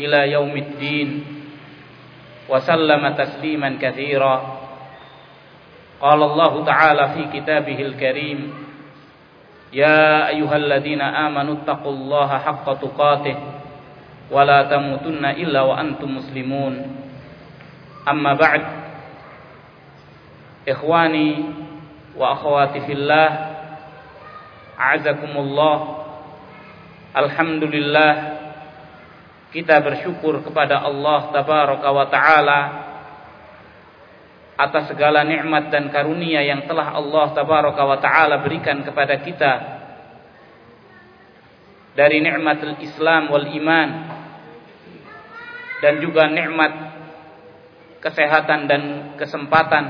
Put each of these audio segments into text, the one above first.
إلى يوم الدين. وسلم تسليما كثيرا. قال الله تعالى في كتابه الكريم يا أيها الذين آمنوا اتقوا الله حق تقاته ولا تموتن إلا وأنتم مسلمون. أما بعد إخواني وأخواتي في الله أعزكم الله Alhamdulillah kita bersyukur kepada Allah tabaraka wa taala atas segala nikmat dan karunia yang telah Allah tabaraka wa taala berikan kepada kita. Dari nikmatul Islam wal iman dan juga nikmat kesehatan dan kesempatan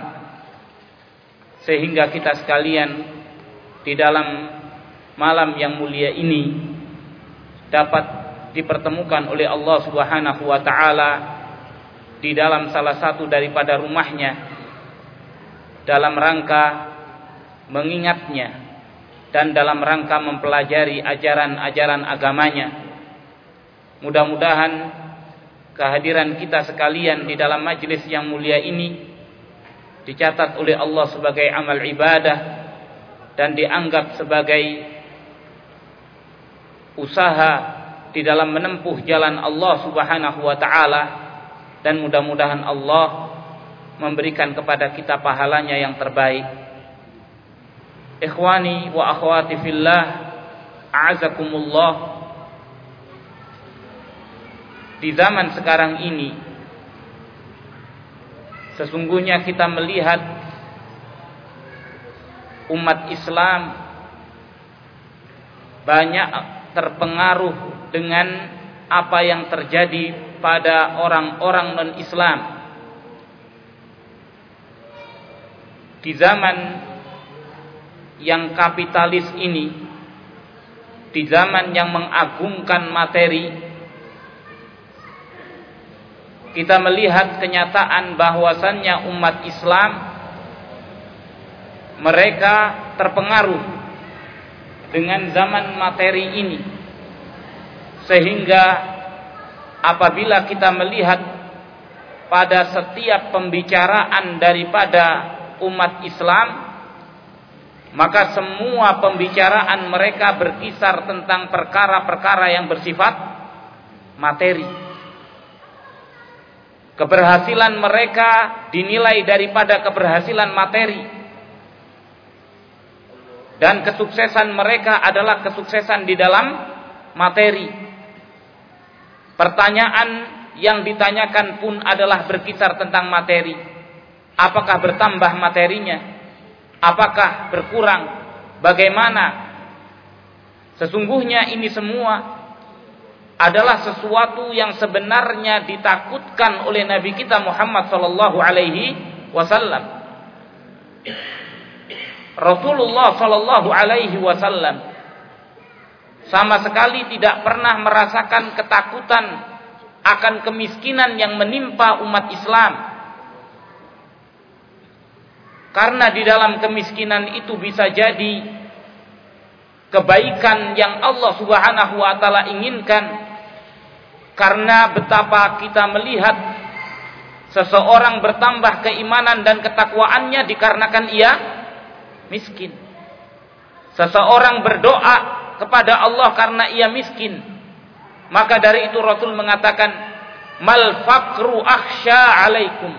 sehingga kita sekalian di dalam malam yang mulia ini dapat dipertemukan oleh Allah Subhanahu wa taala di dalam salah satu daripada rumahnya dalam rangka mengingatnya dan dalam rangka mempelajari ajaran-ajaran agamanya. Mudah-mudahan kehadiran kita sekalian di dalam majlis yang mulia ini dicatat oleh Allah sebagai amal ibadah dan dianggap sebagai usaha di dalam menempuh jalan Allah Subhanahu wa taala dan mudah-mudahan Allah memberikan kepada kita pahalanya yang terbaik. Ikhwani wa akhwati fillah, a'azakumullah. Di zaman sekarang ini sesungguhnya kita melihat umat Islam banyak terpengaruh dengan apa yang terjadi pada orang-orang non-Islam. Di zaman yang kapitalis ini, di zaman yang mengagungkan materi, kita melihat kenyataan bahwasannya umat Islam mereka terpengaruh dengan zaman materi ini sehingga apabila kita melihat pada setiap pembicaraan daripada umat Islam maka semua pembicaraan mereka berkisar tentang perkara-perkara yang bersifat materi keberhasilan mereka dinilai daripada keberhasilan materi dan kesuksesan mereka adalah kesuksesan di dalam materi. Pertanyaan yang ditanyakan pun adalah berkisar tentang materi. Apakah bertambah materinya? Apakah berkurang? Bagaimana? Sesungguhnya ini semua adalah sesuatu yang sebenarnya ditakutkan oleh Nabi kita Muhammad sallallahu alaihi wasallam. Rasulullah Shallallahu Alaihi Wasallam sama sekali tidak pernah merasakan ketakutan akan kemiskinan yang menimpa umat Islam. Karena di dalam kemiskinan itu bisa jadi kebaikan yang Allah Subhanahu wa taala inginkan. Karena betapa kita melihat seseorang bertambah keimanan dan ketakwaannya dikarenakan ia miskin. Seseorang berdoa kepada Allah karena ia miskin. Maka dari itu Rasul mengatakan mal faqru akhsha alaikum.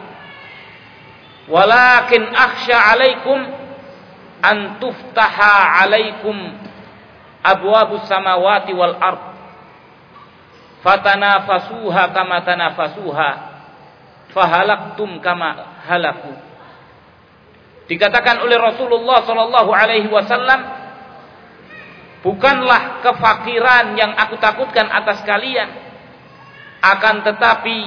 Walakin akhsha alaikum an tuftaha alaikum abwabus samawati wal ard. Fatanafasuha kama tanafasuha fahalaktum kama halaku. Dikatakan oleh Rasulullah sallallahu alaihi wasallam bukanlah kefakiran yang aku takutkan atas kalian akan tetapi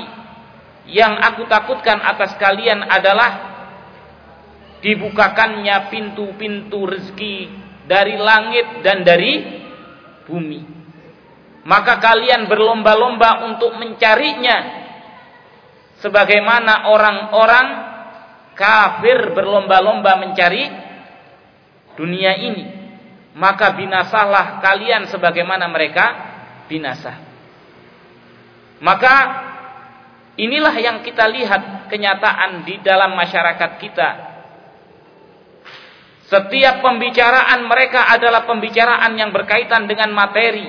yang aku takutkan atas kalian adalah dibukakannya pintu-pintu rezeki dari langit dan dari bumi. Maka kalian berlomba-lomba untuk mencarinya sebagaimana orang-orang kafir berlomba-lomba mencari dunia ini. Maka binasalah kalian sebagaimana mereka binasa. Maka inilah yang kita lihat kenyataan di dalam masyarakat kita. Setiap pembicaraan mereka adalah pembicaraan yang berkaitan dengan materi,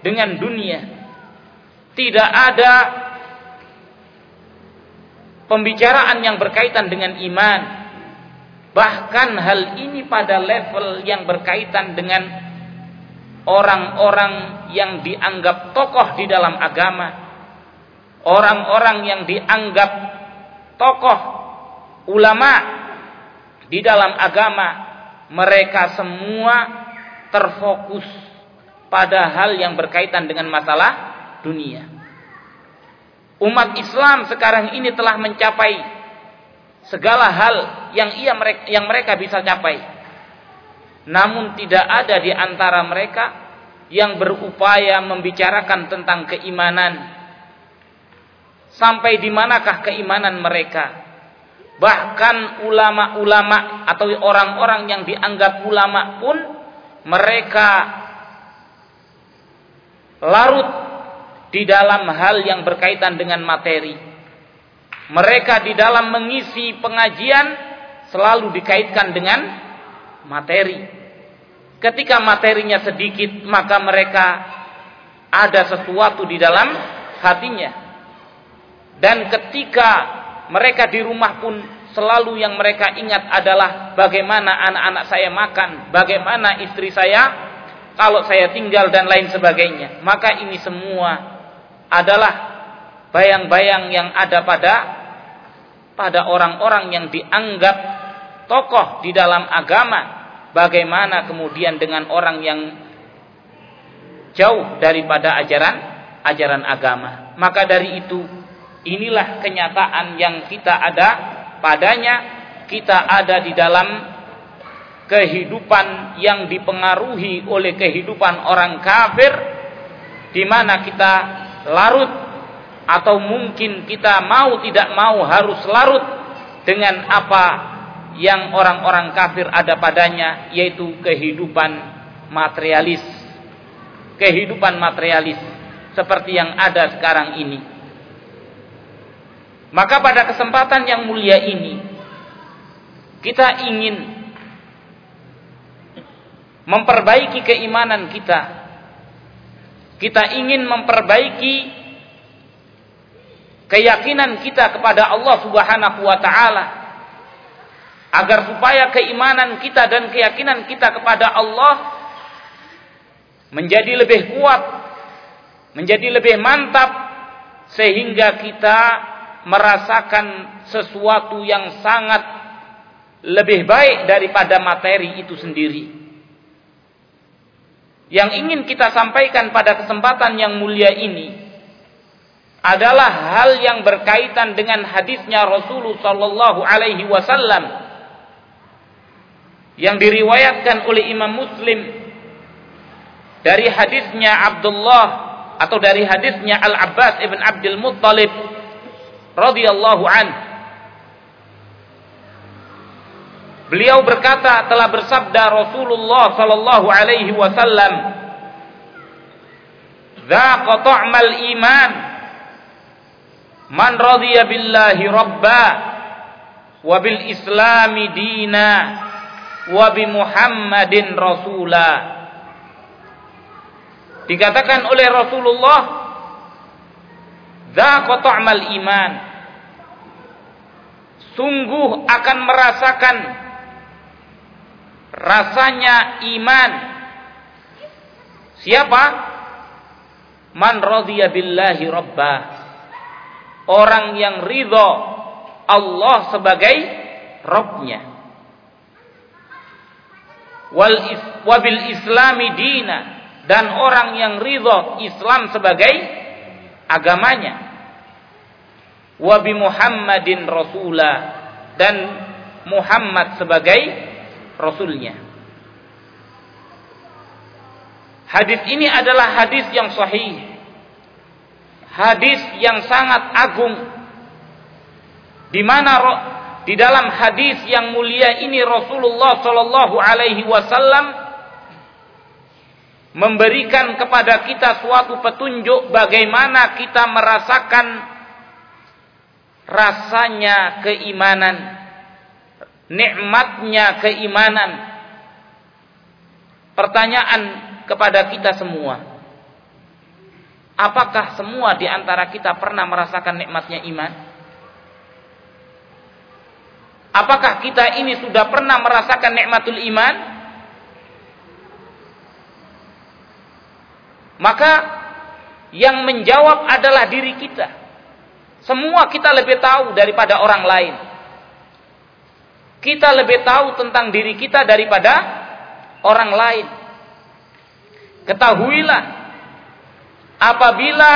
dengan dunia. Tidak ada pembicaraan yang berkaitan dengan iman. Bahkan hal ini pada level yang berkaitan dengan orang-orang yang dianggap tokoh di dalam agama orang-orang yang dianggap tokoh ulama di dalam agama mereka semua terfokus pada hal yang berkaitan dengan masalah dunia. Umat Islam sekarang ini telah mencapai segala hal yang ia mereka, yang mereka bisa capai. Namun tidak ada di antara mereka yang berupaya membicarakan tentang keimanan sampai di manakah keimanan mereka. Bahkan ulama-ulama atau orang-orang yang dianggap ulama pun mereka larut di dalam hal yang berkaitan dengan materi. Mereka di dalam mengisi pengajian selalu dikaitkan dengan materi. Ketika materinya sedikit, maka mereka ada sesuatu di dalam hatinya dan ketika mereka di rumah pun selalu yang mereka ingat adalah bagaimana anak-anak saya makan, bagaimana istri saya kalau saya tinggal dan lain sebagainya. Maka ini semua adalah bayang-bayang yang ada pada pada orang-orang yang dianggap tokoh di dalam agama. Bagaimana kemudian dengan orang yang jauh daripada ajaran ajaran agama. Maka dari itu Inilah kenyataan yang kita ada padanya. Kita ada di dalam kehidupan yang dipengaruhi oleh kehidupan orang kafir di mana kita larut atau mungkin kita mau tidak mau harus larut dengan apa yang orang-orang kafir ada padanya yaitu kehidupan materialis. Kehidupan materialis seperti yang ada sekarang ini. Maka pada kesempatan yang mulia ini kita ingin memperbaiki keimanan kita. Kita ingin memperbaiki keyakinan kita kepada Allah Subhanahu wa taala agar supaya keimanan kita dan keyakinan kita kepada Allah menjadi lebih kuat, menjadi lebih mantap sehingga kita merasakan sesuatu yang sangat lebih baik daripada materi itu sendiri. Yang ingin kita sampaikan pada kesempatan yang mulia ini adalah hal yang berkaitan dengan hadisnya Rasulullah sallallahu alaihi wasallam yang diriwayatkan oleh Imam Muslim dari hadisnya Abdullah atau dari hadisnya Al Abbas ibn Abdul Muttalib radhiyallahu an. Beliau berkata telah bersabda Rasulullah sallallahu alaihi wasallam, "Dzaqa ta'mal iman man radhiya billahi rabba wa bil islami dina wa bi Muhammadin rasula." Dikatakan oleh Rasulullah Dzaqa ta'mal iman. Sungguh akan merasakan rasanya iman. Siapa? Man radhiya billahi rabbah. Orang yang ridho Allah sebagai Robnya. Wal wabil islami dina dan orang yang ridho Islam sebagai agamanya. Wabi Muhammadin Rasulah dan Muhammad sebagai Rasulnya. Hadis ini adalah hadis yang sahih. Hadis yang sangat agung. Di mana di dalam hadis yang mulia ini Rasulullah Shallallahu alaihi wasallam memberikan kepada kita suatu petunjuk bagaimana kita merasakan rasanya keimanan, nikmatnya keimanan. Pertanyaan kepada kita semua. Apakah semua di antara kita pernah merasakan nikmatnya iman? Apakah kita ini sudah pernah merasakan nikmatul iman? Maka yang menjawab adalah diri kita. Semua kita lebih tahu daripada orang lain. Kita lebih tahu tentang diri kita daripada orang lain. Ketahuilah apabila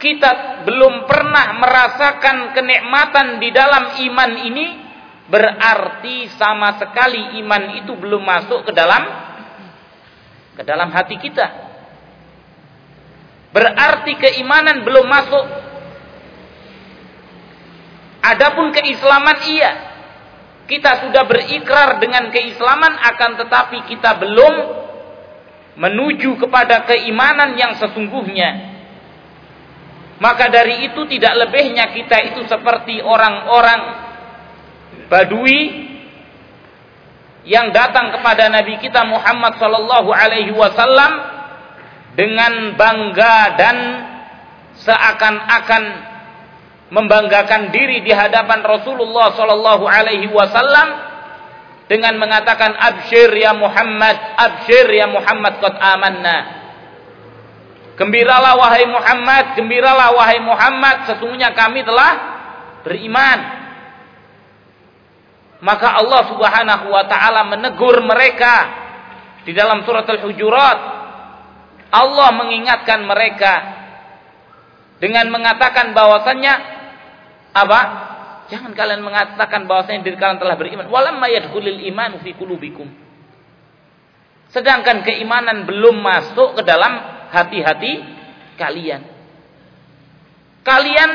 kita belum pernah merasakan kenikmatan di dalam iman ini berarti sama sekali iman itu belum masuk ke dalam ke dalam hati kita. Berarti keimanan belum masuk. Adapun keislaman iya. Kita sudah berikrar dengan keislaman akan tetapi kita belum menuju kepada keimanan yang sesungguhnya. Maka dari itu tidak lebihnya kita itu seperti orang-orang Badui yang datang kepada Nabi kita Muhammad sallallahu alaihi wasallam dengan bangga dan seakan-akan membanggakan diri di hadapan Rasulullah sallallahu alaihi wasallam dengan mengatakan absyir ya Muhammad, absyir ya Muhammad qad amanna. Gembiralah wahai Muhammad, gembiralah wahai Muhammad, sesungguhnya kami telah beriman. Maka Allah Subhanahu wa taala menegur mereka di dalam surat Al-Hujurat. Allah mengingatkan mereka dengan mengatakan bahwasannya apa? Jangan kalian mengatakan bahwasanya diri kalian telah beriman. Walamma yadkhulul iman fi qulubikum. Sedangkan keimanan belum masuk ke dalam hati-hati kalian. Kalian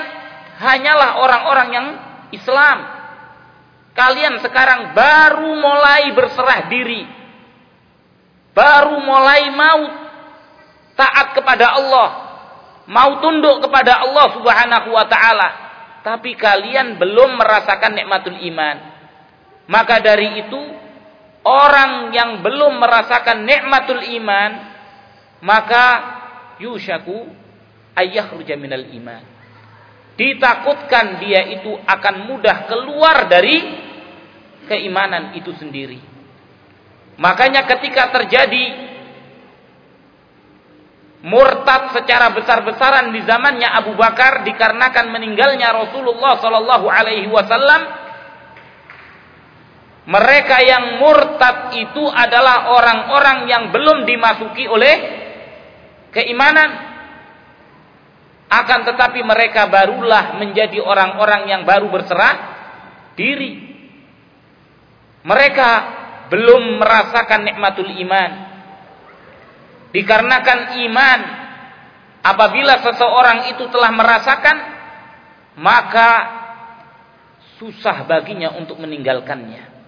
hanyalah orang-orang yang Islam. Kalian sekarang baru mulai berserah diri. Baru mulai mau taat kepada Allah. Mau tunduk kepada Allah Subhanahu wa taala tapi kalian belum merasakan nikmatul iman. Maka dari itu, orang yang belum merasakan nikmatul iman, maka yushaku ayyakhruja minal iman. Ditakutkan dia itu akan mudah keluar dari keimanan itu sendiri. Makanya ketika terjadi murtad secara besar-besaran di zamannya Abu Bakar dikarenakan meninggalnya Rasulullah Shallallahu Alaihi Wasallam. Mereka yang murtad itu adalah orang-orang yang belum dimasuki oleh keimanan. Akan tetapi mereka barulah menjadi orang-orang yang baru berserah diri. Mereka belum merasakan nikmatul iman Dikarenakan iman apabila seseorang itu telah merasakan maka susah baginya untuk meninggalkannya.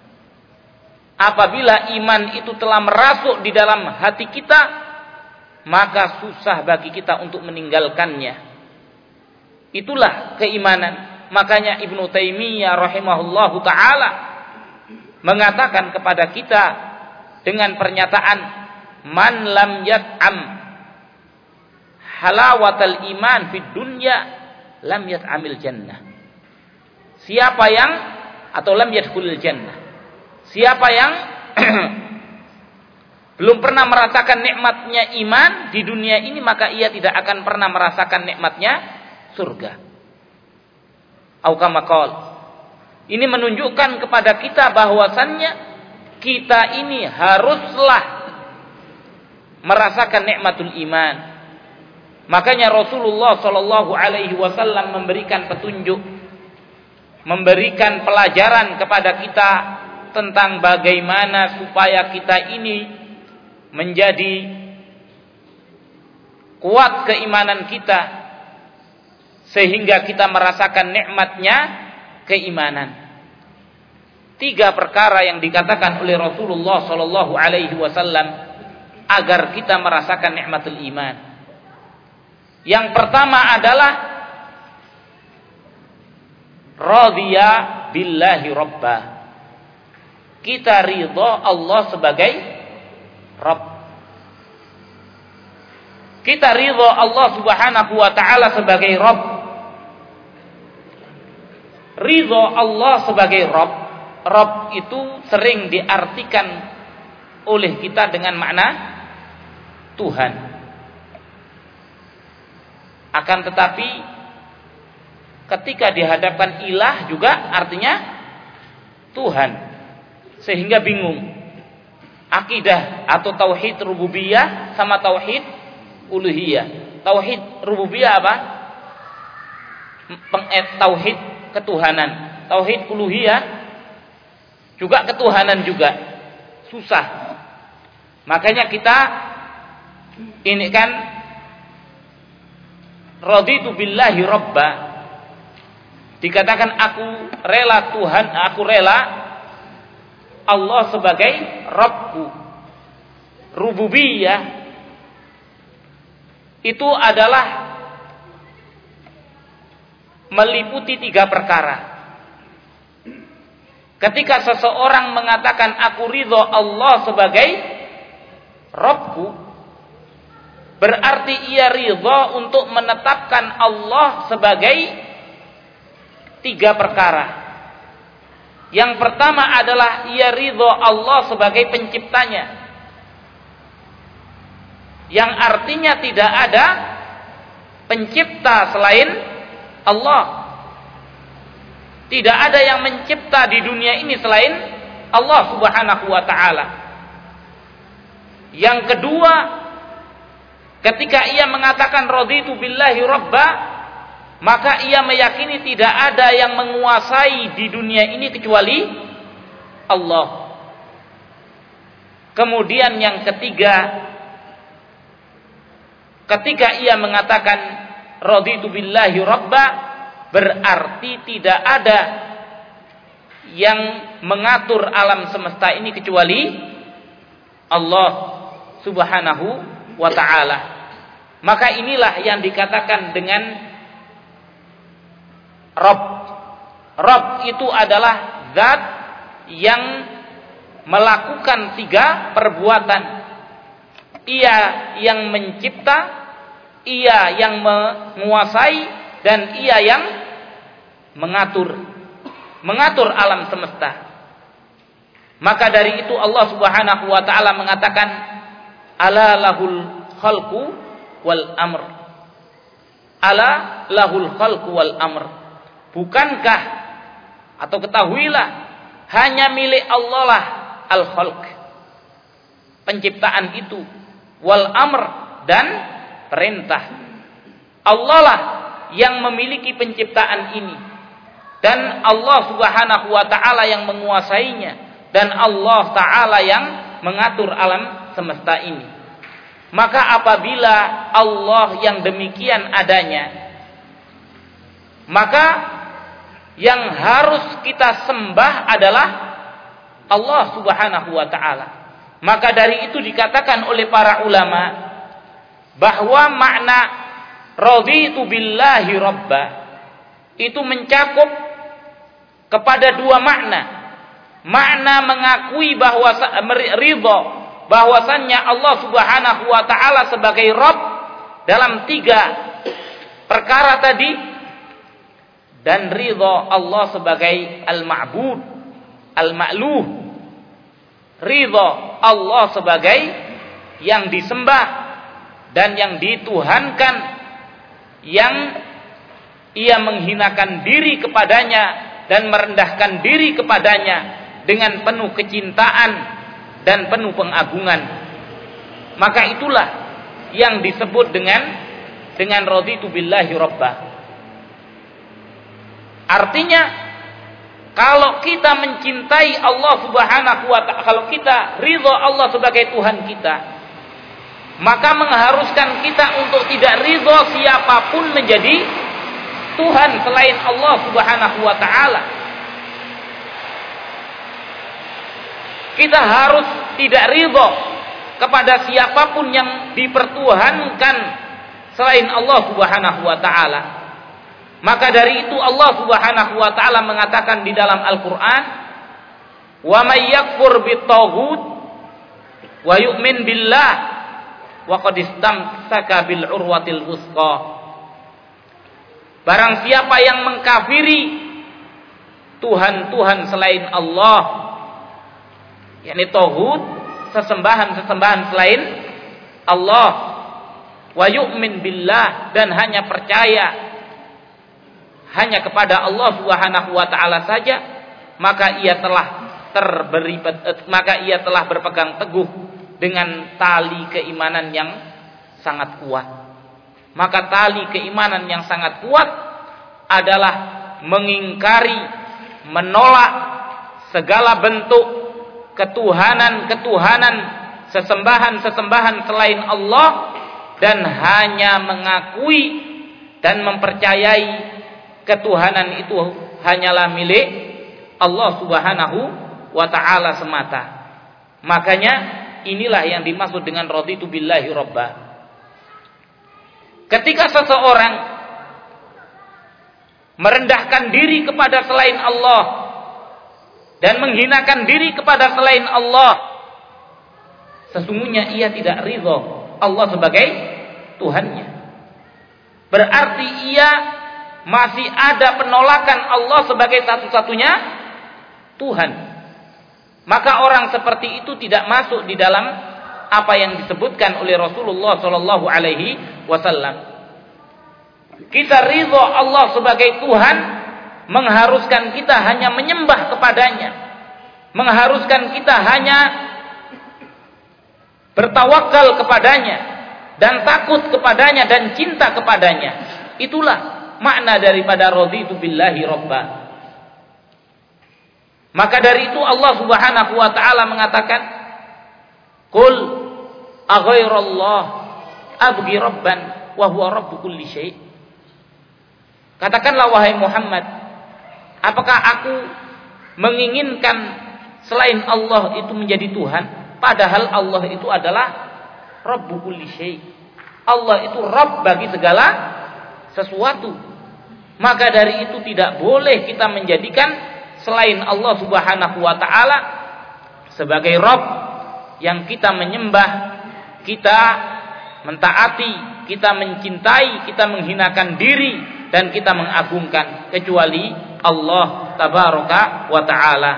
Apabila iman itu telah merasuk di dalam hati kita, maka susah bagi kita untuk meninggalkannya. Itulah keimanan. Makanya Ibnu Taimiyah rahimahullahu taala mengatakan kepada kita dengan pernyataan man lam yat'am halawatal iman fid dunya lam yat'amil jannah. Siapa yang atau lam yadkhulul jannah. Siapa yang belum pernah merasakan nikmatnya iman di dunia ini maka ia tidak akan pernah merasakan nikmatnya surga. Aukamakol. Ini menunjukkan kepada kita bahwasannya kita ini haruslah merasakan nikmatul iman. Makanya Rasulullah Shallallahu Alaihi Wasallam memberikan petunjuk, memberikan pelajaran kepada kita tentang bagaimana supaya kita ini menjadi kuat keimanan kita sehingga kita merasakan nikmatnya keimanan. Tiga perkara yang dikatakan oleh Rasulullah Shallallahu Alaihi Wasallam agar kita merasakan nikmatul iman. Yang pertama adalah radhiya billahi robba. Kita ridho Allah sebagai Rabb. Kita ridho Allah Subhanahu wa taala sebagai Rabb. Ridho Allah sebagai Rabb. Rabb itu sering diartikan oleh kita dengan makna Tuhan. Akan tetapi ketika dihadapkan ilah juga artinya Tuhan. Sehingga bingung akidah atau tauhid rububiyah sama tauhid uluhiyah. Tauhid rububiyah apa? Penget tauhid ketuhanan. Tauhid uluhiyah juga ketuhanan juga. Susah. Makanya kita ini kan raditu billahi robba dikatakan aku rela Tuhan aku rela Allah sebagai Rabbku. Rububiyah itu adalah meliputi tiga perkara. Ketika seseorang mengatakan aku ridho Allah sebagai Rabbku, berarti ia ridho untuk menetapkan Allah sebagai tiga perkara. Yang pertama adalah ia ridho Allah sebagai penciptanya. Yang artinya tidak ada pencipta selain Allah. Tidak ada yang mencipta di dunia ini selain Allah Subhanahu wa taala. Yang kedua, ketika ia mengatakan raditu billahi rabba, maka ia meyakini tidak ada yang menguasai di dunia ini kecuali Allah. Kemudian yang ketiga, ketika ia mengatakan raditu billahi rabba, berarti tidak ada yang mengatur alam semesta ini kecuali Allah Subhanahu wa taala. Maka inilah yang dikatakan dengan Rob. Rob itu adalah zat yang melakukan tiga perbuatan. Ia yang mencipta, ia yang menguasai, dan ia yang mengatur. Mengatur alam semesta. Maka dari itu Allah Subhanahu wa taala mengatakan ala lahul khalqu wal amr. Ala lahul khalqu wal amr Bukankah atau ketahuilah hanya milik Allah lah al-khalq. Penciptaan itu wal amr dan perintah. Allah lah yang memiliki penciptaan ini dan Allah Subhanahu wa taala yang menguasainya dan Allah taala yang mengatur alam semesta ini. Maka apabila Allah yang demikian adanya maka yang harus kita sembah adalah Allah Subhanahu wa taala. Maka dari itu dikatakan oleh para ulama bahwa makna raditu billahi rabba itu mencakup kepada dua makna. Makna mengakui bahwa ridho bahwasannya Allah Subhanahu wa taala sebagai Rabb dalam tiga perkara tadi dan ridho Allah sebagai al-ma'bud, al-ma'luh. Ridho Allah sebagai yang disembah dan yang dituhankan yang ia menghinakan diri kepadanya dan merendahkan diri kepadanya dengan penuh kecintaan dan penuh pengagungan. Maka itulah yang disebut dengan dengan raditu billahi rabbah. Artinya kalau kita mencintai Allah Subhanahu wa taala, kalau kita ridho Allah sebagai Tuhan kita, maka mengharuskan kita untuk tidak ridho siapa pun menjadi Tuhan selain Allah Subhanahu wa taala. Kita harus tidak ridho kepada siapa pun yang dipertuhankan selain Allah Subhanahu wa taala. Maka dari itu Allah Subhanahu wa taala mengatakan di dalam Al-Qur'an, "Wa may yakfur bitaghut wa yu'min billah wa qad istamsaka urwatil wusqa." Barang siapa yang mengkafiri Tuhan-tuhan selain Allah, yakni tauhid, sesembahan-sesembahan selain Allah, wa yu'min billah dan hanya percaya hanya kepada Allah Subhanahu wa taala saja, maka ia telah terberi maka ia telah berpegang teguh dengan tali keimanan yang sangat kuat. Maka tali keimanan yang sangat kuat adalah mengingkari, menolak segala bentuk ketuhanan-ketuhanan, sesembahan-sesembahan selain Allah dan hanya mengakui dan mempercayai ketuhanan itu hanyalah milik Allah Subhanahu wa taala semata. Makanya inilah yang dimaksud dengan raditu billahi robba. Ketika seseorang merendahkan diri kepada selain Allah dan menghinakan diri kepada selain Allah, sesungguhnya ia tidak ridho Allah sebagai Tuhannya. Berarti ia masih ada penolakan Allah sebagai satu-satunya Tuhan. Maka orang seperti itu tidak masuk di dalam apa yang disebutkan oleh Rasulullah Shallallahu Alaihi Wasallam. Kita ridho Allah sebagai Tuhan mengharuskan kita hanya menyembah kepadanya, mengharuskan kita hanya bertawakal kepadanya dan takut kepadanya dan cinta kepadanya. Itulah makna daripada raditu billahi robba. Maka dari itu Allah Subhanahu wa taala mengatakan, "Qul aghairallah rabban kulli syai'." Katakanlah wahai Muhammad, apakah aku menginginkan selain Allah itu menjadi Tuhan, padahal Allah itu adalah Rabbu kulli syai'. Allah itu Rabb bagi segala sesuatu. Maka dari itu tidak boleh kita menjadikan selain Allah Subhanahu wa taala sebagai Rob yang kita menyembah, kita mentaati, kita mencintai, kita menghinakan diri dan kita mengagungkan kecuali Allah tabaraka wa taala.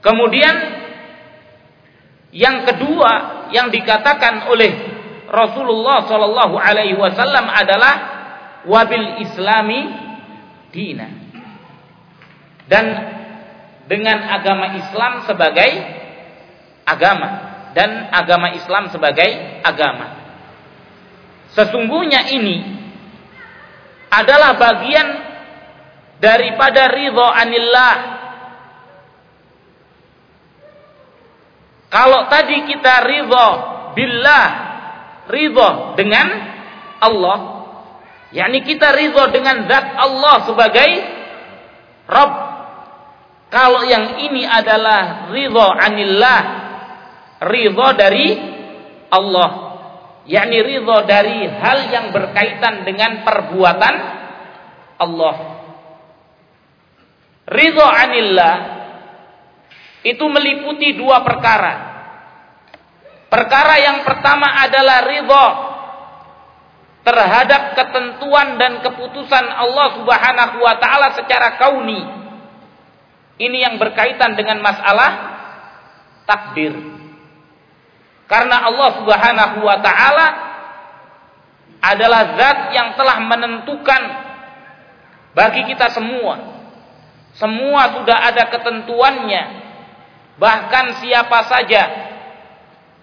Kemudian yang kedua yang dikatakan oleh Rasulullah Shallallahu alaihi wasallam adalah wabil islami dina dan dengan agama Islam sebagai agama dan agama Islam sebagai agama. Sesungguhnya ini adalah bagian daripada ridho anillah. Kalau tadi kita ridho billah ridho dengan Allah yakni kita ridho dengan zat Allah sebagai Rabb. Kalau yang ini adalah ridho anillah ridho dari Allah yakni ridho dari hal yang berkaitan dengan perbuatan Allah ridho anillah itu meliputi dua perkara perkara yang pertama adalah ridho terhadap ketentuan dan keputusan Allah Subhanahu wa taala secara kauni. Ini yang berkaitan dengan masalah takdir. Karena Allah Subhanahu wa taala adalah zat yang telah menentukan bagi kita semua. Semua sudah ada ketentuannya. Bahkan siapa saja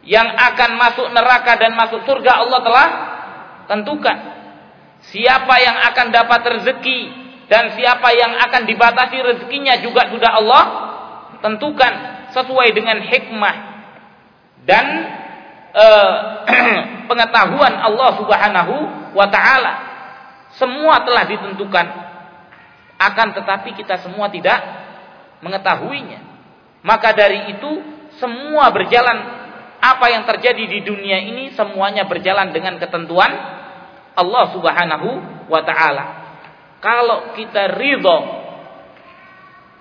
yang akan masuk neraka dan masuk surga Allah telah tentukan. Siapa yang akan dapat rezeki dan siapa yang akan dibatasi rezekinya juga sudah Allah tentukan sesuai dengan hikmah dan uh, pengetahuan Allah Subhanahu wa taala. Semua telah ditentukan. Akan tetapi kita semua tidak mengetahuinya. Maka dari itu semua berjalan apa yang terjadi di dunia ini semuanya berjalan dengan ketentuan Allah Subhanahu wa taala. Kalau kita ridho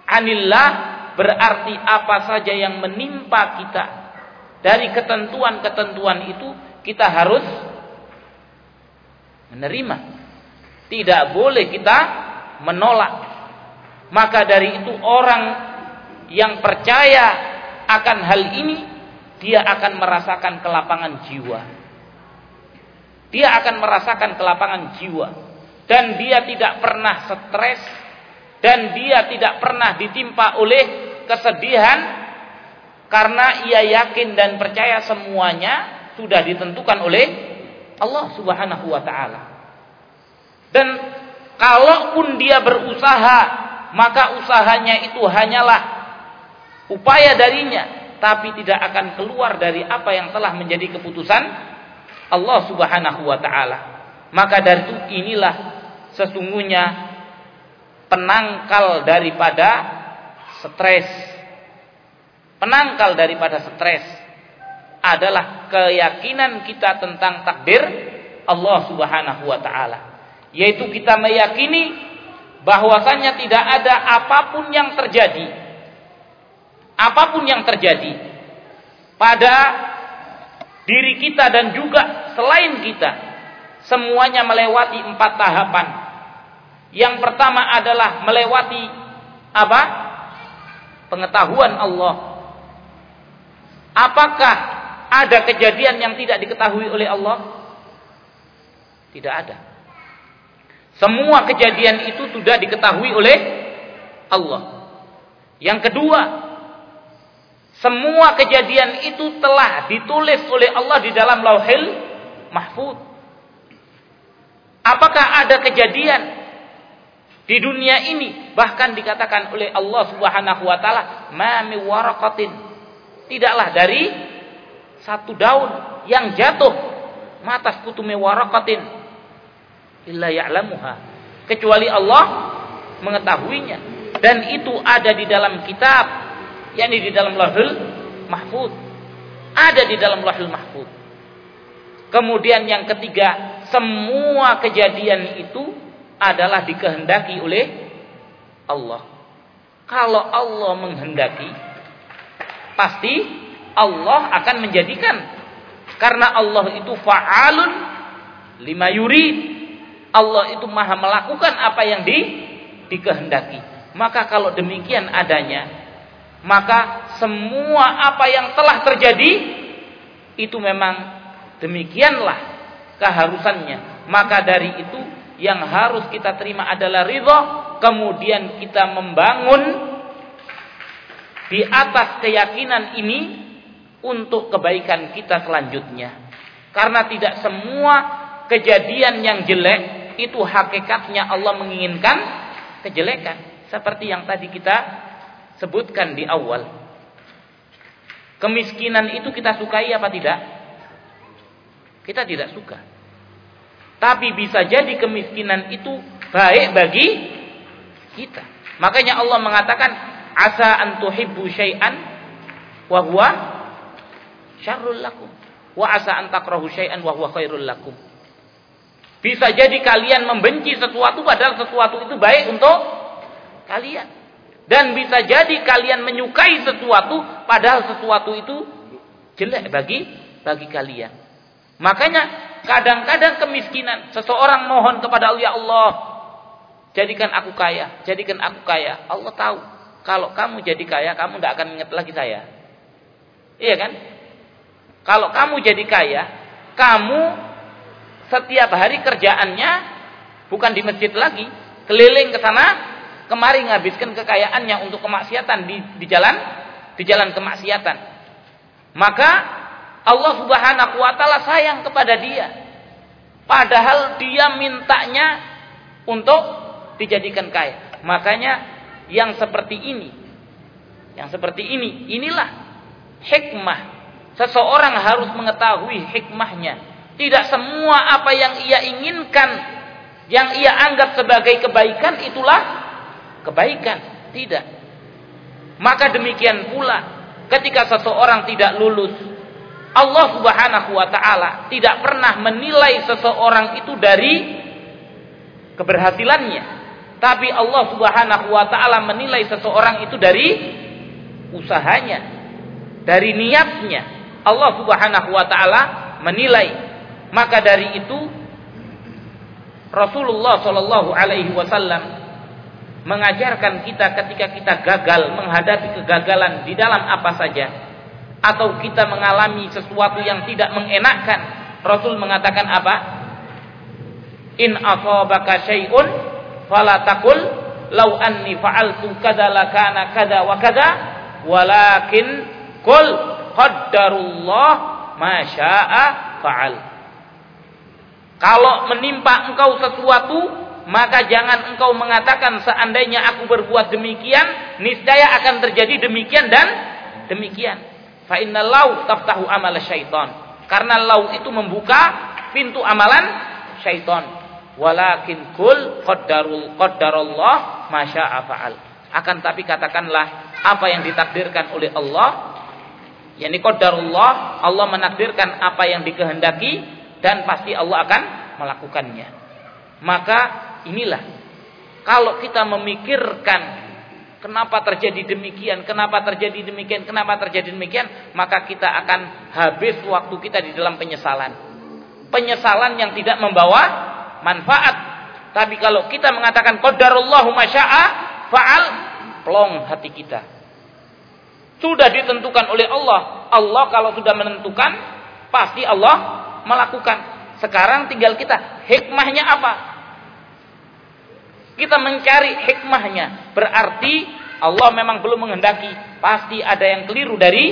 anillah berarti apa saja yang menimpa kita dari ketentuan-ketentuan itu kita harus menerima. Tidak boleh kita menolak. Maka dari itu orang yang percaya akan hal ini dia akan merasakan kelapangan jiwa. Dia akan merasakan kelapangan jiwa dan dia tidak pernah stres dan dia tidak pernah ditimpa oleh kesedihan karena ia yakin dan percaya semuanya sudah ditentukan oleh Allah Subhanahu wa taala. Dan kalaupun dia berusaha, maka usahanya itu hanyalah upaya darinya tapi tidak akan keluar dari apa yang telah menjadi keputusan Allah Subhanahu wa taala. Maka dari itu inilah sesungguhnya penangkal daripada stres. Penangkal daripada stres adalah keyakinan kita tentang takdir Allah Subhanahu wa taala. Yaitu kita meyakini bahwasannya tidak ada apa pun yang terjadi apa pun yang terjadi pada diri kita dan juga selain kita semuanya melewati empat tahapan yang pertama adalah melewati apa pengetahuan Allah apakah ada kejadian yang tidak diketahui oleh Allah? Tidak ada. Semua kejadian itu sudah diketahui oleh Allah. Yang kedua semua kejadian itu telah ditulis oleh Allah di dalam lauhil mahfud. Apakah ada kejadian di dunia ini? Bahkan dikatakan oleh Allah Subhanahu wa taala mami waraqatin tidaklah dari satu daun yang jatuh matas kutumi waraqatin illa ya'lamuha. Kecuali Allah mengetahuinya. Dan itu ada di dalam kitab yakni di dalam lahul mahfud ada di dalam lahul mahfud kemudian yang ketiga semua kejadian itu adalah dikehendaki oleh Allah. Kalau Allah menghendaki pasti Allah akan menjadikan. Karena Allah itu fa'alun lima yuri Allah itu maha melakukan apa yang di, dikehendaki. Maka kalau demikian adanya maka semua apa yang telah terjadi itu memang demikianlah keharusannya. Maka dari itu yang harus kita terima adalah ridho, kemudian kita membangun di atas keyakinan ini untuk kebaikan kita selanjutnya. Karena tidak semua kejadian yang jelek itu hakikatnya Allah menginginkan kejelekan. Seperti yang tadi kita sebutkan di awal. Kemiskinan itu kita sukai apa tidak? Kita tidak suka. Tapi bisa jadi kemiskinan itu baik bagi kita. Makanya Allah mengatakan asa an tuhibbu syai'an wa huwa syarrul lakum wa asa an takrahu syai'an wa huwa khairul lakum. Bisa jadi kalian membenci sesuatu padahal sesuatu itu baik untuk kalian. Dan bisa jadi kalian menyukai sesuatu padahal sesuatu itu jelek bagi bagi kalian. Makanya kadang-kadang kemiskinan. Seseorang mohon kepada Allah, ya Allah, jadikan aku kaya, jadikan aku kaya. Allah tahu, kalau kamu jadi kaya, kamu tidak akan ingat lagi saya. Iya kan? Kalau kamu jadi kaya, kamu setiap hari kerjaannya bukan di masjid lagi, keliling ke sana, kemari menghabiskan kekayaannya untuk kemaksiatan di, di jalan di jalan kemaksiatan. Maka Allah Subhanahu wa taala sayang kepada dia. Padahal dia mintanya untuk dijadikan kaya. Makanya yang seperti ini, yang seperti ini, inilah hikmah. Seseorang harus mengetahui hikmahnya. Tidak semua apa yang ia inginkan, yang ia anggap sebagai kebaikan itulah kebaikan. Tidak. Maka demikian pula ketika seseorang tidak lulus Allah Subhanahu wa taala tidak pernah menilai seseorang itu dari keberhasilannya, tapi Allah Subhanahu wa taala menilai seseorang itu dari usahanya, dari niatnya. Allah Subhanahu wa taala menilai. Maka dari itu Rasulullah Shallallahu alaihi wasallam mengajarkan kita ketika kita gagal menghadapi kegagalan di dalam apa saja atau kita mengalami sesuatu yang tidak mengenakkan, Rasul mengatakan apa? In asabaka syai'un fala taqul law anni fa'altu kadza lakana kadza wa kadza walakin qul qaddarullah ma syaa fa'al. Kalau menimpa engkau sesuatu, maka jangan engkau mengatakan seandainya aku berbuat demikian, niscaya akan terjadi demikian dan demikian. Fa inna lau taftahu amal syaitan. Karena lau itu membuka pintu amalan syaitan. Walakin kul qaddarul qaddarullah masya'a fa'al. Akan tapi katakanlah apa yang ditakdirkan oleh Allah yakni qaddarullah Allah menakdirkan apa yang dikehendaki dan pasti Allah akan melakukannya. Maka inilah kalau kita memikirkan Kenapa terjadi demikian? Kenapa terjadi demikian? Kenapa terjadi demikian? Maka kita akan habis waktu kita di dalam penyesalan. Penyesalan yang tidak membawa manfaat. Tapi kalau kita mengatakan qadarullahu masya'a fa'al plong hati kita. Sudah ditentukan oleh Allah. Allah kalau sudah menentukan pasti Allah melakukan. Sekarang tinggal kita hikmahnya apa? Kita mencari hikmahnya. Berarti Allah memang belum menghendaki. Pasti ada yang keliru dari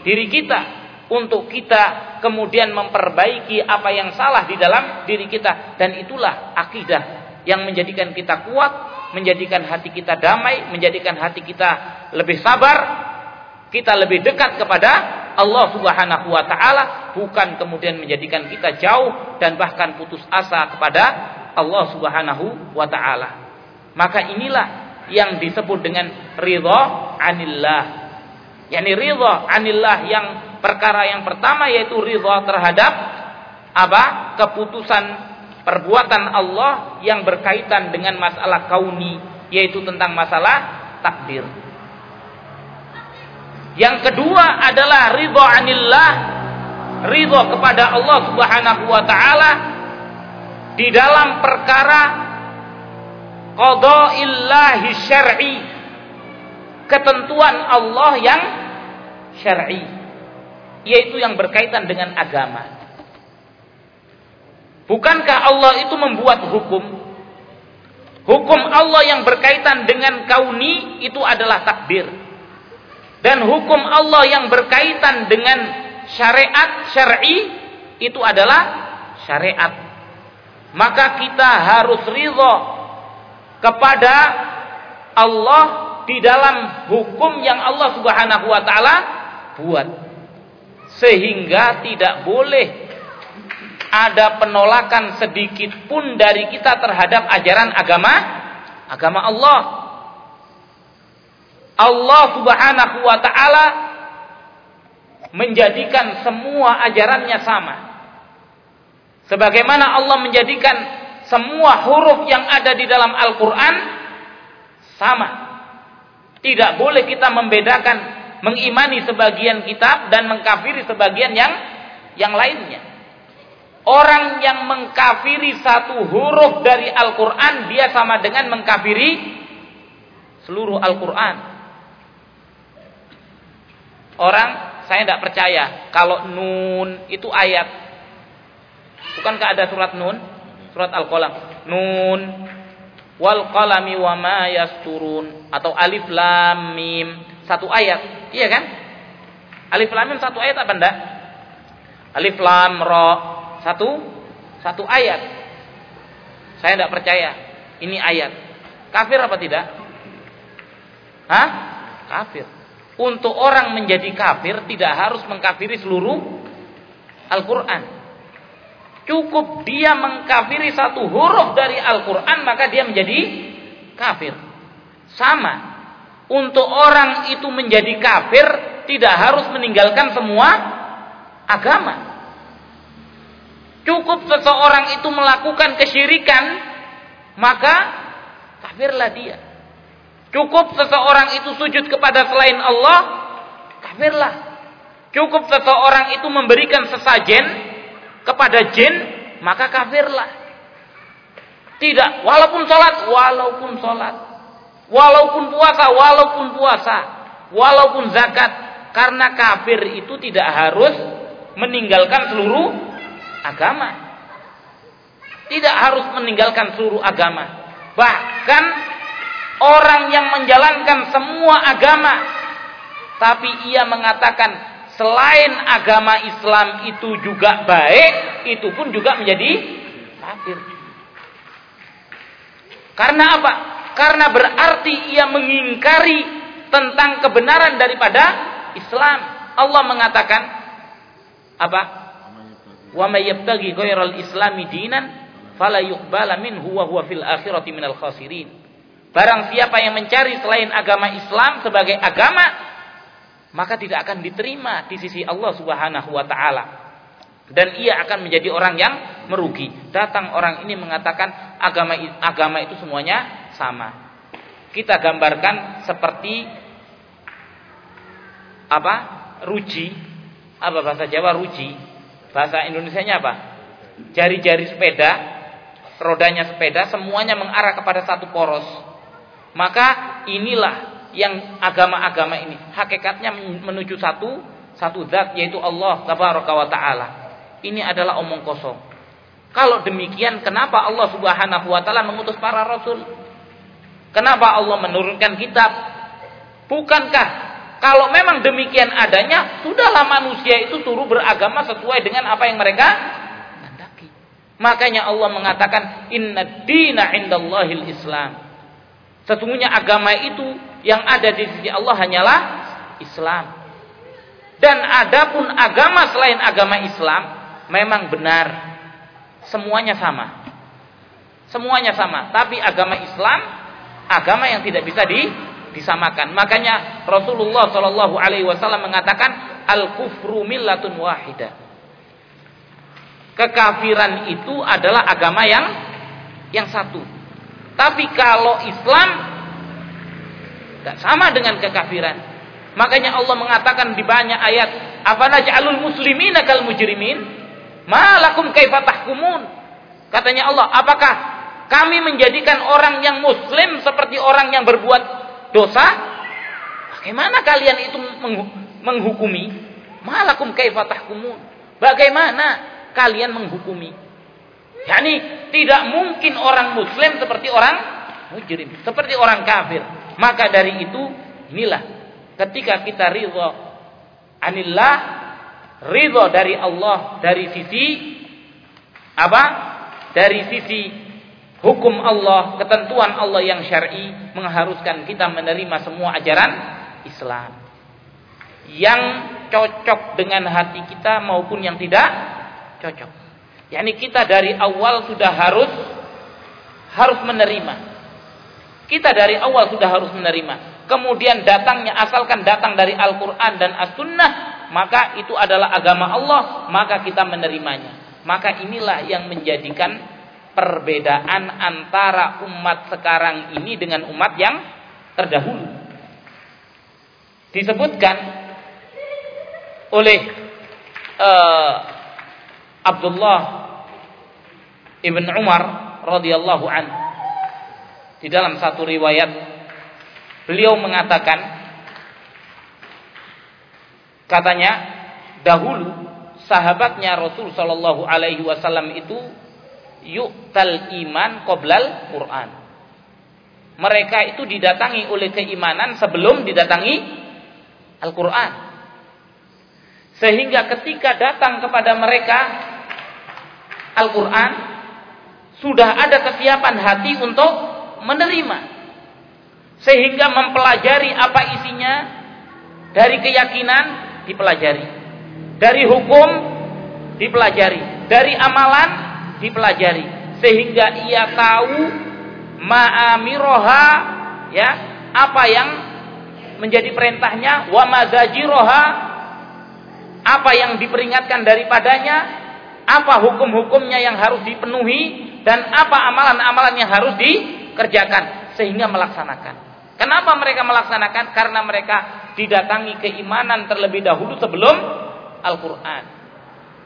diri kita. Untuk kita kemudian memperbaiki apa yang salah di dalam diri kita. Dan itulah akidah yang menjadikan kita kuat. Menjadikan hati kita damai. Menjadikan hati kita lebih sabar. Kita lebih dekat kepada Allah subhanahu wa ta'ala. Bukan kemudian menjadikan kita jauh. Dan bahkan putus asa kepada Allah subhanahu wa ta'ala. Maka inilah yang disebut dengan ridha anillah. Yani ridha anillah yang perkara yang pertama yaitu ridha terhadap apa? keputusan perbuatan Allah yang berkaitan dengan masalah kauni yaitu tentang masalah takdir. Yang kedua adalah ridha anillah, ridha kepada Allah Subhanahu wa taala di dalam perkara qadaillahi syar'i ketentuan Allah yang syar'i yaitu yang berkaitan dengan agama. Bukankah Allah itu membuat hukum? Hukum Allah yang berkaitan dengan kauni itu adalah takdir. Dan hukum Allah yang berkaitan dengan syariat syar'i itu adalah syariat. Maka kita harus ridha kepada Allah di dalam hukum yang Allah Subhanahu wa taala buat. Sehingga tidak boleh ada penolakan sedikit pun dari kita terhadap ajaran agama agama Allah. Allah Subhanahu wa taala menjadikan semua ajarannya sama. Sebagaimana Allah menjadikan semua huruf yang ada di dalam Al-Quran sama. Tidak boleh kita membedakan, mengimani sebagian kitab dan mengkafiri sebagian yang yang lainnya. Orang yang mengkafiri satu huruf dari Al-Quran, dia sama dengan mengkafiri seluruh Al-Quran. Orang, saya tidak percaya kalau nun itu ayat. Bukankah ada surat nun? Surat Al-Qalam. Nun wal qalami wa ma yasturun atau alif lam mim satu ayat. Iya kan? Alif lam mim satu ayat apa enggak? Alif lam ra satu satu ayat. Saya tidak percaya. Ini ayat. Kafir apa tidak? Hah? Kafir. Untuk orang menjadi kafir tidak harus mengkafiri seluruh Al-Quran. Cukup dia mengkafiri satu huruf dari Al-Quran maka dia menjadi kafir. Sama. Untuk orang itu menjadi kafir tidak harus meninggalkan semua agama. Cukup seseorang itu melakukan kesyirikan, maka kafirlah dia. Cukup seseorang itu sujud kepada selain Allah, kafirlah. Cukup seseorang itu memberikan sesajen kepada jin, maka kafirlah. Tidak, walaupun sholat, walaupun sholat. Walaupun puasa, walaupun puasa. Walaupun zakat. Karena kafir itu tidak harus meninggalkan seluruh agama. Tidak harus meninggalkan seluruh agama. Bahkan orang yang menjalankan semua agama tapi ia mengatakan selain agama Islam itu juga baik, itu pun juga menjadi kafir. Karena apa? Karena berarti ia mengingkari tentang kebenaran daripada Islam. Allah mengatakan apa? wa may yabtaghi ghairal islami dinan fala yuqbala minhu wa huwa fil akhirati minal khasirin. Barang siapa yang mencari selain agama Islam sebagai agama, maka tidak akan diterima di sisi Allah Subhanahu wa taala. Dan ia akan menjadi orang yang merugi. Datang orang ini mengatakan agama agama itu semuanya sama. Kita gambarkan seperti apa? Ruji. Apa bahasa Jawa ruji? Bahasa Indonesia-nya apa? Jari-jari sepeda, rodanya sepeda semuanya mengarah kepada satu poros. Maka inilah yang agama-agama ini hakikatnya menuju satu satu zat yaitu Allah tabaraka wa taala. Ini adalah omong kosong. Kalau demikian kenapa Allah Subhanahu wa taala mengutus para rasul? Kenapa Allah menurunkan kitab? Bukankah kalau memang demikian adanya, sudahlah manusia itu suruh beragama sesuai dengan apa yang mereka hendaki. Makanya Allah mengatakan inna dina indallahil Islam. Sesungguhnya agama itu yang ada di sisi Allah hanyalah Islam. Dan adapun agama selain agama Islam memang benar semuanya sama. Semuanya sama, tapi agama Islam agama yang tidak bisa di disamakan. Makanya Rasulullah Shallallahu Alaihi Wasallam mengatakan al kufru millatun wahida. Kekafiran itu adalah agama yang yang satu. Tapi kalau Islam sama dengan kekafiran. Makanya Allah mengatakan di banyak ayat, "Apa naj'alul muslimina kal mujrimin? Malakum kaifa tahkumun?" Katanya Allah, "Apakah kami menjadikan orang yang muslim seperti orang yang berbuat dosa, bagaimana kalian itu menghukumi? Malakum kaifa tahkumun? Bagaimana kalian menghukumi? Yani tidak mungkin orang muslim seperti orang mujrim, seperti orang kafir. Maka dari itu inilah ketika kita ridho anillah ridho dari Allah dari sisi apa? Dari sisi hukum Allah, ketentuan Allah yang syar'i mengharuskan kita menerima semua ajaran Islam yang cocok dengan hati kita maupun yang tidak cocok. Yani kita dari awal sudah harus harus menerima. Kita dari awal sudah harus menerima. Kemudian datangnya asalkan datang dari Al-Qur'an dan As-Sunnah, maka itu adalah agama Allah, maka kita menerimanya. Maka inilah yang menjadikan perbedaan antara umat sekarang ini dengan umat yang terdahulu. Disebutkan oleh uh, Abdullah Ibn Umar radhiyallahu an di dalam satu riwayat beliau mengatakan katanya dahulu sahabatnya Rasul Shallallahu alaihi wasallam itu yu'tal iman qoblal Quran. Mereka itu didatangi oleh keimanan sebelum didatangi Al-Quran. Sehingga ketika datang kepada mereka Al-Quran, sudah ada kesiapan hati untuk menerima. Sehingga mempelajari apa isinya dari keyakinan dipelajari. Dari hukum dipelajari. Dari amalan dipelajari. Sehingga ia tahu ma'amiroha ya apa yang menjadi perintahnya wa mazajiroha apa yang diperingatkan daripadanya apa hukum-hukumnya yang harus dipenuhi dan apa amalan-amalan yang harus dikerjakan sehingga melaksanakan. Kenapa mereka melaksanakan? Karena mereka didatangi keimanan terlebih dahulu sebelum Al-Qur'an.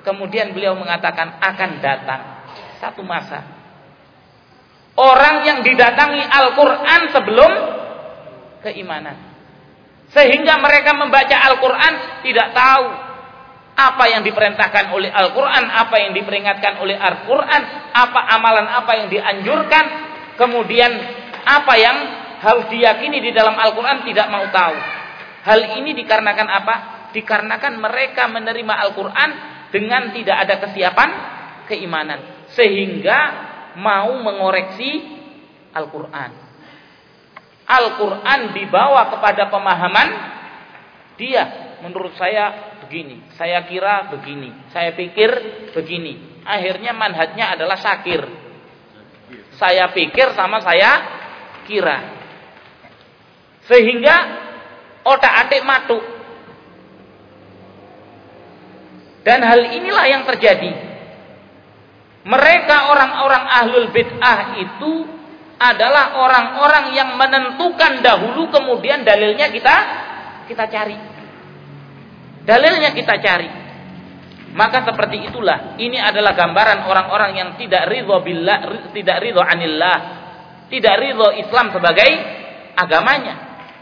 Kemudian beliau mengatakan akan datang satu masa orang yang didatangi Al-Qur'an sebelum keimanan. Sehingga mereka membaca Al-Qur'an tidak tahu apa yang diperintahkan oleh Al-Quran, apa yang diperingatkan oleh Al-Quran, apa amalan apa yang dianjurkan, kemudian apa yang harus diyakini di dalam Al-Quran tidak mau tahu. Hal ini dikarenakan apa? Dikarenakan mereka menerima Al-Quran dengan tidak ada kesiapan keimanan. Sehingga mau mengoreksi Al-Quran. Al-Quran dibawa kepada pemahaman dia menurut saya begini, saya kira begini, saya pikir begini. Akhirnya manhajnya adalah sakir. Saya pikir sama saya kira. Sehingga otak-atik matuk. Dan hal inilah yang terjadi. Mereka orang-orang ahlul bid'ah itu adalah orang-orang yang menentukan dahulu kemudian dalilnya kita kita cari. Dalilnya kita cari. Maka seperti itulah. Ini adalah gambaran orang-orang yang tidak ridho billah, tidak ridho anillah, tidak ridho Islam sebagai agamanya.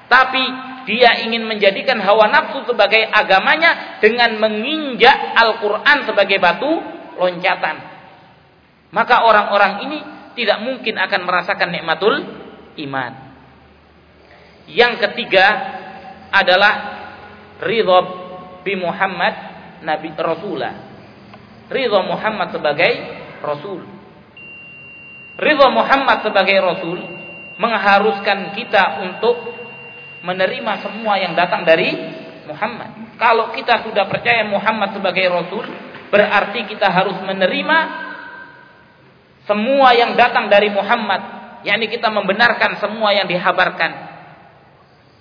Tapi dia ingin menjadikan hawa nafsu sebagai agamanya dengan menginjak Al-Quran sebagai batu loncatan. Maka orang-orang ini tidak mungkin akan merasakan nikmatul iman. Yang ketiga adalah ridho bi Muhammad Nabi Rasulah. Ridho Muhammad sebagai Rasul. Ridho Muhammad sebagai Rasul mengharuskan kita untuk menerima semua yang datang dari Muhammad. Kalau kita sudah percaya Muhammad sebagai Rasul, berarti kita harus menerima semua yang datang dari Muhammad. yakni kita membenarkan semua yang dihabarkan.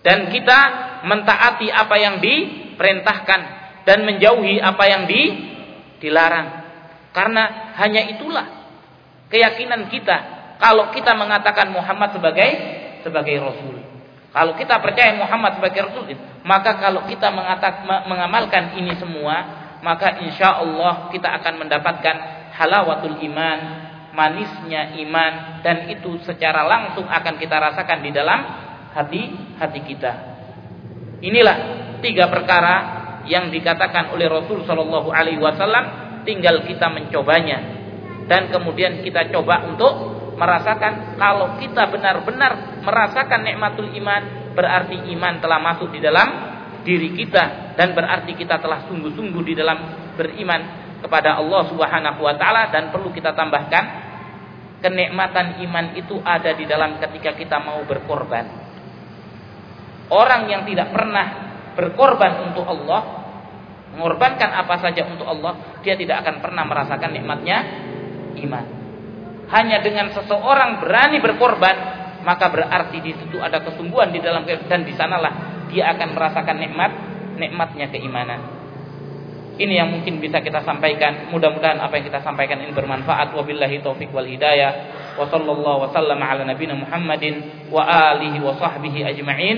Dan kita mentaati apa yang di diperintahkan dan menjauhi apa yang di, dilarang. Karena hanya itulah keyakinan kita kalau kita mengatakan Muhammad sebagai sebagai rasul. Kalau kita percaya Muhammad sebagai rasul, maka kalau kita mengatak, mengamalkan ini semua, maka insya Allah kita akan mendapatkan halawatul iman, manisnya iman, dan itu secara langsung akan kita rasakan di dalam hati hati kita. Inilah tiga perkara yang dikatakan oleh Rasul Shallallahu Alaihi Wasallam tinggal kita mencobanya dan kemudian kita coba untuk merasakan kalau kita benar-benar merasakan nikmatul iman berarti iman telah masuk di dalam diri kita dan berarti kita telah sungguh-sungguh di dalam beriman kepada Allah Subhanahu wa taala dan perlu kita tambahkan kenikmatan iman itu ada di dalam ketika kita mau berkorban. Orang yang tidak pernah berkorban untuk Allah, mengorbankan apa saja untuk Allah, dia tidak akan pernah merasakan nikmatnya iman. Hanya dengan seseorang berani berkorban, maka berarti di situ ada kesungguhan di dalam dan di sanalah dia akan merasakan nikmat nikmatnya keimanan. Ini yang mungkin bisa kita sampaikan. Mudah-mudahan apa yang kita sampaikan ini bermanfaat. Wabillahi taufik wal hidayah. Wa sallallahu ala nabiyina Muhammadin wa alihi wa sahbihi ajma'in.